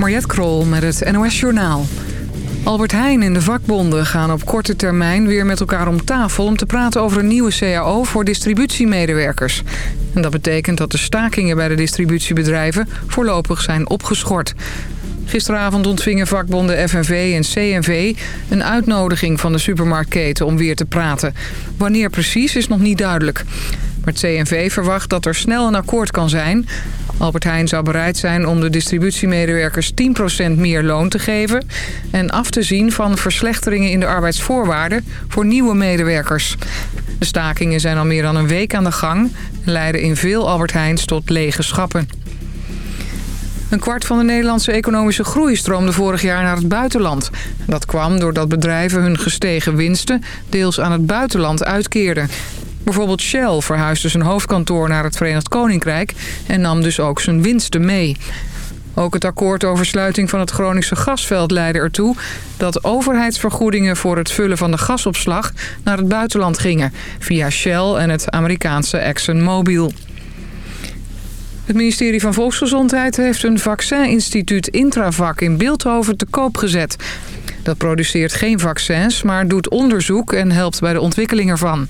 Mariette Krol met het NOS Journaal. Albert Heijn en de vakbonden gaan op korte termijn weer met elkaar om tafel... om te praten over een nieuwe CAO voor distributiemedewerkers. En dat betekent dat de stakingen bij de distributiebedrijven voorlopig zijn opgeschort. Gisteravond ontvingen vakbonden FNV en CNV een uitnodiging van de supermarktketen om weer te praten. Wanneer precies is nog niet duidelijk. Maar het CNV verwacht dat er snel een akkoord kan zijn. Albert Heijn zou bereid zijn om de distributiemedewerkers 10% meer loon te geven... en af te zien van verslechteringen in de arbeidsvoorwaarden voor nieuwe medewerkers. De stakingen zijn al meer dan een week aan de gang... en leiden in veel Albert Heijns tot lege schappen. Een kwart van de Nederlandse economische groei stroomde vorig jaar naar het buitenland. Dat kwam doordat bedrijven hun gestegen winsten deels aan het buitenland uitkeerden. Bijvoorbeeld Shell verhuisde zijn hoofdkantoor naar het Verenigd Koninkrijk... en nam dus ook zijn winsten mee. Ook het akkoord over sluiting van het Groningse gasveld leidde ertoe... dat overheidsvergoedingen voor het vullen van de gasopslag naar het buitenland gingen... via Shell en het Amerikaanse ExxonMobil. Het ministerie van Volksgezondheid heeft een vaccininstituut Intravac in Beeldhoven te koop gezet. Dat produceert geen vaccins, maar doet onderzoek en helpt bij de ontwikkeling ervan.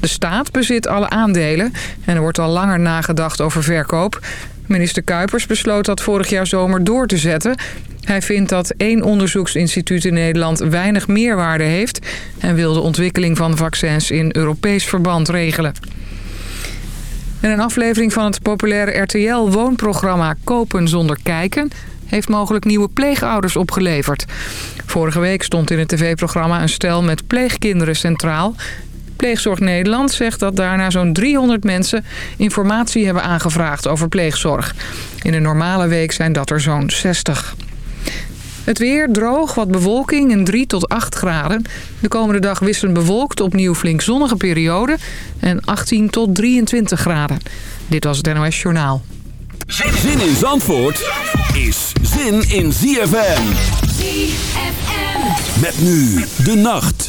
De staat bezit alle aandelen en er wordt al langer nagedacht over verkoop. Minister Kuipers besloot dat vorig jaar zomer door te zetten. Hij vindt dat één onderzoeksinstituut in Nederland weinig meerwaarde heeft... en wil de ontwikkeling van vaccins in Europees verband regelen. En een aflevering van het populaire RTL-woonprogramma Kopen zonder kijken... heeft mogelijk nieuwe pleegouders opgeleverd. Vorige week stond in het tv-programma een stel met pleegkinderen centraal... Pleegzorg Nederland zegt dat daarna zo'n 300 mensen informatie hebben aangevraagd over pleegzorg. In een normale week zijn dat er zo'n 60. Het weer droog, wat bewolking en 3 tot 8 graden. De komende dag wisselend bewolkt, opnieuw flink zonnige periode en 18 tot 23 graden. Dit was het NOS Journaal. Zin in Zandvoort is zin in ZFM. ZFM. Met nu de nacht.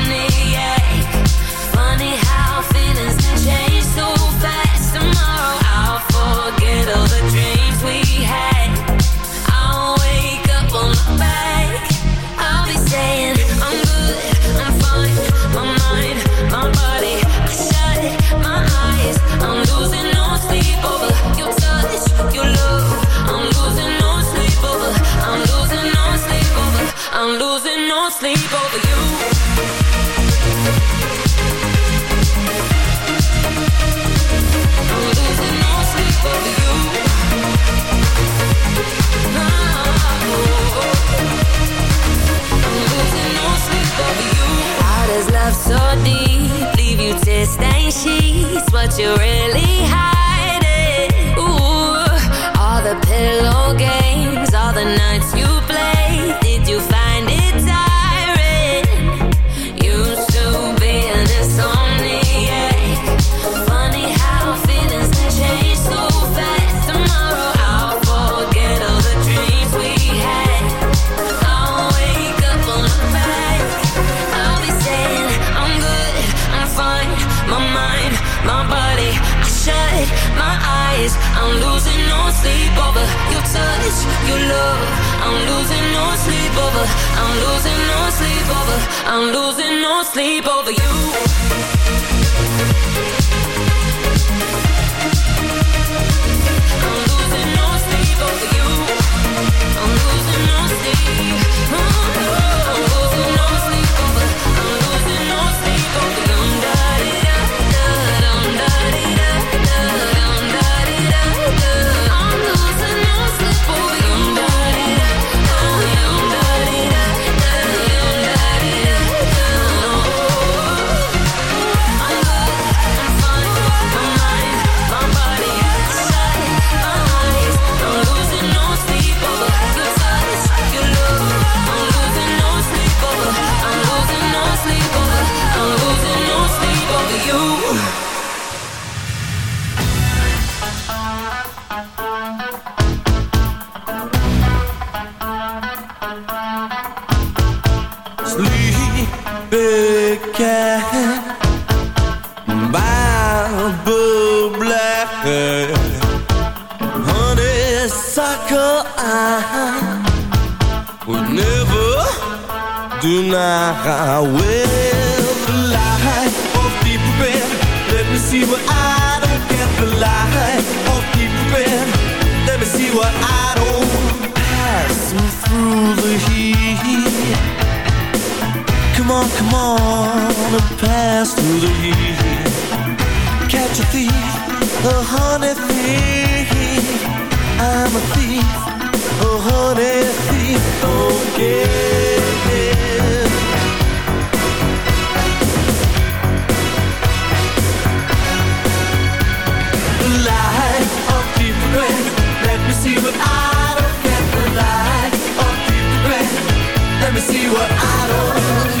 you real sleep over you. Come on, come on And pass through the heat. Catch a thief A honey thief. I'm a thief A honey thief. Don't get Light of Let me see what I don't get. The light of Let me see what I don't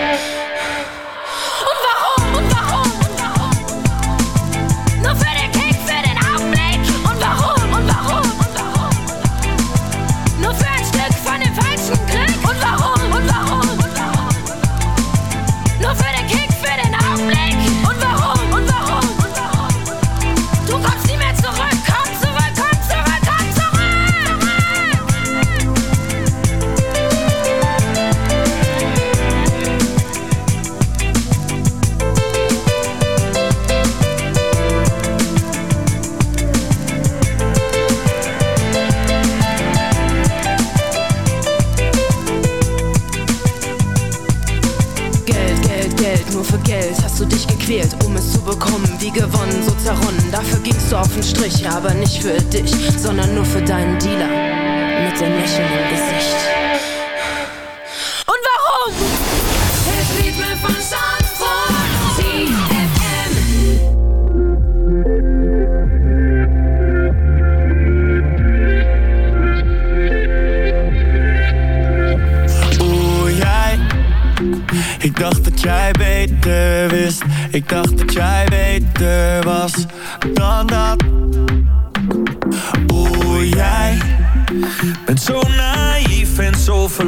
Strich, aber nicht für dich, sondern nur für deinen Dealer. Mit dem Lächeln im Gesicht. Und warum? Het ritme van Zandvoort. ZFM. Oeh, jij. Ik dacht dat jij beter wist. Ik dacht dat jij beter was dan dat.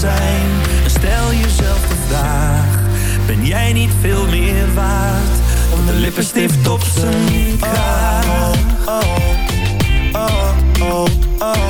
zijn. En stel jezelf de vraag, ben jij niet veel meer waard? Om de lippenstift op zijn kaak. Oh, oh, oh, oh. oh, oh, oh